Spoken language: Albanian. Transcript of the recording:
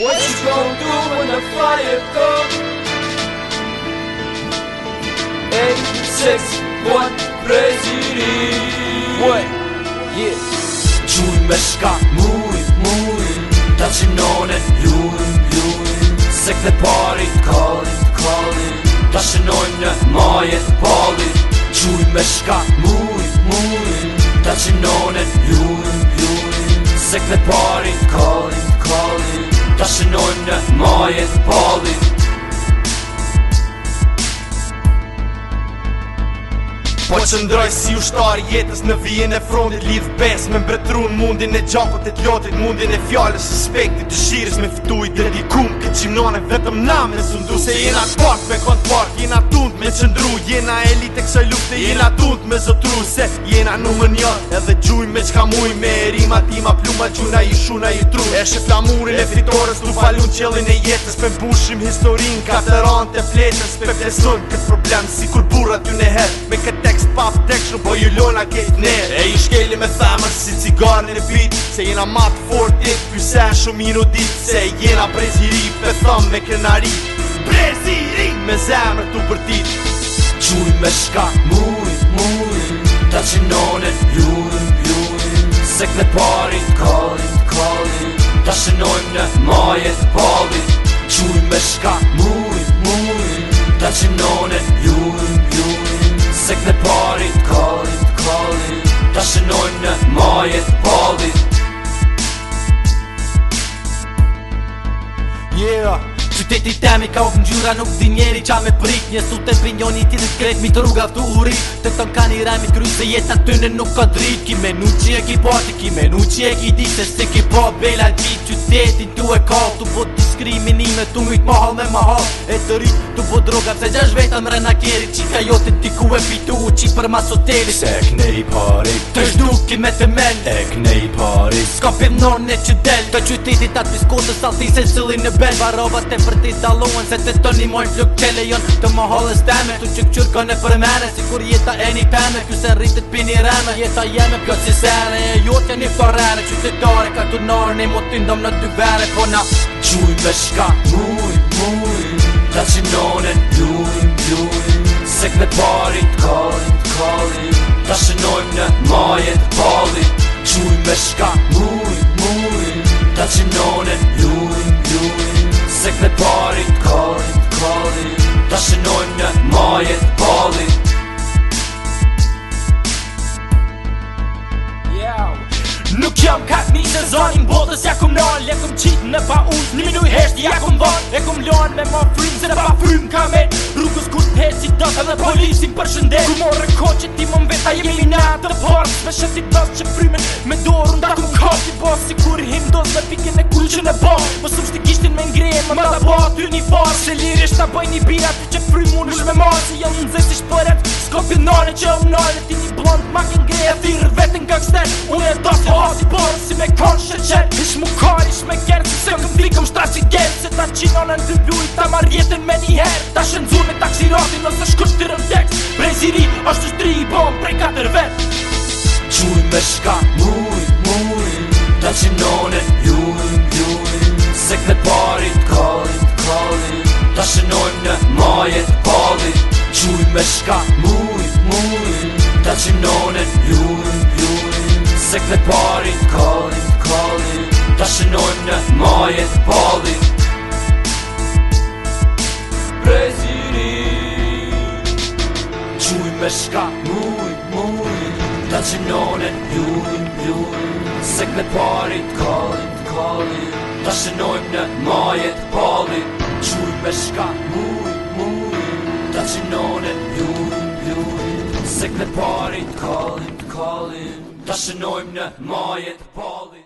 What you gonna do when the fire come? Eight, six, one, press it in Quj me shka mui, mui Ta qenonet ju, ju, ju Sek dhe parit, call it, call it Ta qenonet maje, polit Quj me shka mui, mui Ta qenonet ju, ju, ju Sek dhe parit, call highest Po qëndroj si ushtar jetës në vijen e frontit Lidh bes me mbretrun mundin e gjakot e tjotit Mundin e fjallës e spektit Dëshiris me fitu i dedikum Këtë qimnone vetëm na me sundu Se jena t'park me kon t'park Jena tund me qëndru Jena elit e kësaj lukte Jena tund me zotru Se jena në më njët Edhe gjuj me qka muj Me erima ti ma pluma Gjuna i shuna i tru E shë flamurin e fitores Du falun qëllin e jetës Pe mbushim historin Ka të fletës Pe flesun këtë problem si kur burra, s'kis pap tek shumë Po ju lona kejt nërë E i shkeli me themër si cigarë në fit Se jena matë fortit Pyse në shumë i në dit Se jena breziri Pe thëmë me kënari Breziri Me zemër të përtit Quj me shka Muj, muj Ta që nënët Juj, juj Se këtë parit Kallit, kallit Ta që në Majet, pallit Quj me shka Muj, muj Ta që nënët Juj, juj sek në parit Kallit, kallit Ta shënojmë në majet Pallit Qyteti temi ka ofë njura nuk di njeri qa me prit Një sute për njoni ti në skret mi të rrugav të uri Të ton ka një rajmi kry se jetë aty në nuk ka drit Ki menu që e ki pati, po ki menu që e ki di se se ki po Bela gjit qytetin tu e ka Tu po diskriminime, tu mujt mahal me mahal E të rrit, tu po droga pëse gjash vetëm rëna kjeri Qika jote ti ku e pitu u qik për mas hoteli Se kneri parit ki me të men E këne i pari Ska pjem nërën e që del Të qytitit atë piskutës Sa si se shëllin në bel Barovat të për ti daluën Se të të një mojnë flukë të lejon Të më hollës teme Tu që këqyrë kënë e për mene Si kur jeta e një peme Kjo se rritit për një reme Jeta jeme pjo si sene E ju të një farene Qytitare ka të nërën Një motë të ndëm në dy vere Po na Quj me shka Muj, muj Ta që nërën e Dluj, Sek me parit Ta shënojmë në majën të pali Quj me shka Muj, muj Ta qënone Luj, luj Se këtë pari Kali, kali Ta shënojmë në majën të pali Nuk jam kak mi se zonin botës ja kum nal E kum qit në pa unë Një minuj heshti ja kum vonë E kum lonë me ma frim Se në pa frim kam hej si edhe policin për shëndet Ku morë në koqe ti më mbeta jemi në atë të forë me shësi si që frymen me dorë nda ku ka Si bo si kur him dos dhe fikin e kuqin e bo Më sum shti gishtin me ngrej e më më të bo aty një forë Se lirisht ta bëj një birat që frymun ush me marë Si jelë nëzës ish përret s'ko për nane që jelë nane Ti një blond ma ke ngrej e thirë vetën nga kësten Unë e dos po asi porë si me konë shë qenë Ish Ma shtu shtri i bom prej 4 vet Quj me shka Muj, muj Ta që nonet Juj, juj Se këtë parit Kallit, kallit Ta që nojmë në majet Pallit Quj me shka Muj, muj Ta që nonet Juj, juj Se këtë parit Kallit, kallit Ta që nojmë në majet Pallit me shka Muj, muj Ta që none Juj, juj Se kle parit Kallit, kallit Ta shënojmë në majet Muj, muj Ta që none Juj, juj Se kle parit Kallit, kallit Ta në majet Pallit